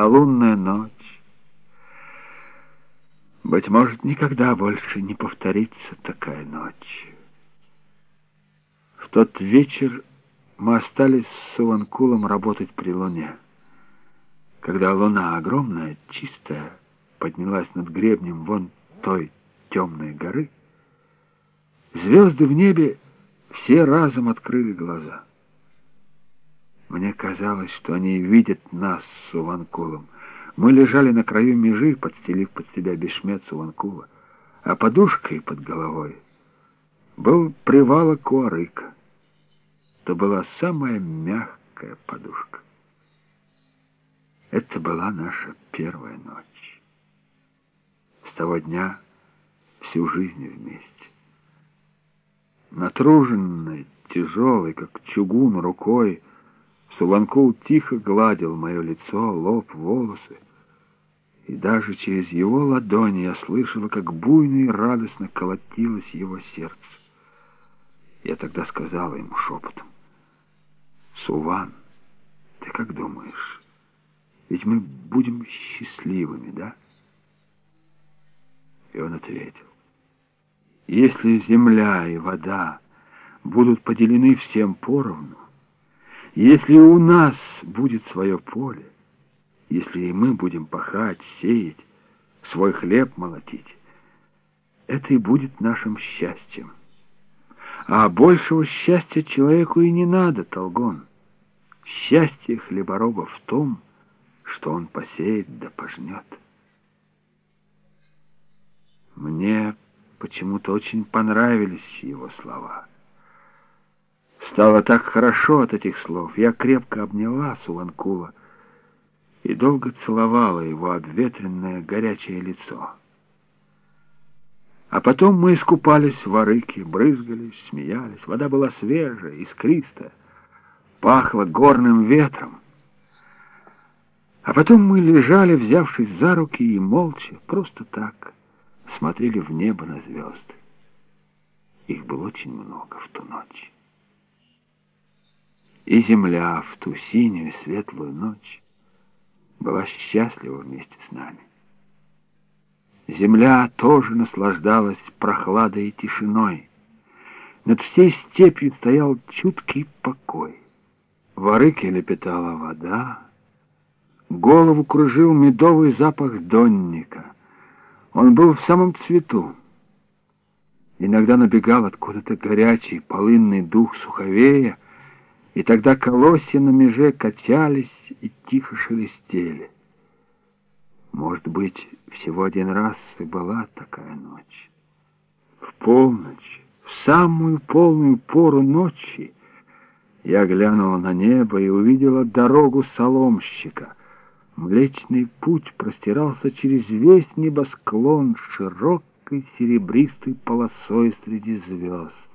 а лунная ночь. Быть может, никогда больше не повторится такая ночь. В тот вечер мы остались с Суванкулом работать при луне. Когда луна огромная, чистая, поднялась над гребнем вон той темной горы, звезды в небе все разом открыли глаза. Мне казалось, что они видят нас с Суванкулом. Мы лежали на краю межи, подстелив под себя бешмет Суванкула, а подушкой под головой был привала Куарыка. Это была самая мягкая подушка. Это была наша первая ночь. С того дня всю жизнь вместе. Натруженной, тяжелой, как чугун, рукой Суванкул тихо гладил мое лицо, лоб, волосы. И даже через его ладони я слышала, как буйно и радостно колотилось его сердце. Я тогда сказала ему шепотом, «Суван, ты как думаешь, ведь мы будем счастливыми, да?» И он ответил, «Если земля и вода будут поделены всем поровну, если у нас будет свое поле, если и мы будем пахать, сеять, свой хлеб молотить, это и будет нашим счастьем. А большего счастья человеку и не надо, Толгон. Счастье хлебороба в том, что он посеет да пожнет. Мне почему-то очень понравились его слова. Стало так хорошо от этих слов. Я крепко обняла Суванкула и долго целовала его обветренное горячее лицо. А потом мы искупались в арыке, брызгались, смеялись. Вода была свежая, искристая, пахла горным ветром. А потом мы лежали, взявшись за руки, и молча, просто так, смотрели в небо на звезды. Их было очень много в ту ночь. И земля в ту синюю светлую ночь была счастлива вместе с нами. Земля тоже наслаждалась прохладой и тишиной. Над всей степью стоял чуткий покой. В арыке лепетала вода, голову кружил медовый запах донника. Он был в самом цвету. Иногда набегал откуда-то горячий полынный дух суховея, и тогда колосья на меже качались и тихо шелестели. Может быть, всего один раз и была такая ночь. В полночь, в самую полную пору ночи, я глянула на небо и увидела дорогу соломщика. Млечный путь простирался через весь небосклон широкой серебристой полосой среди звезд.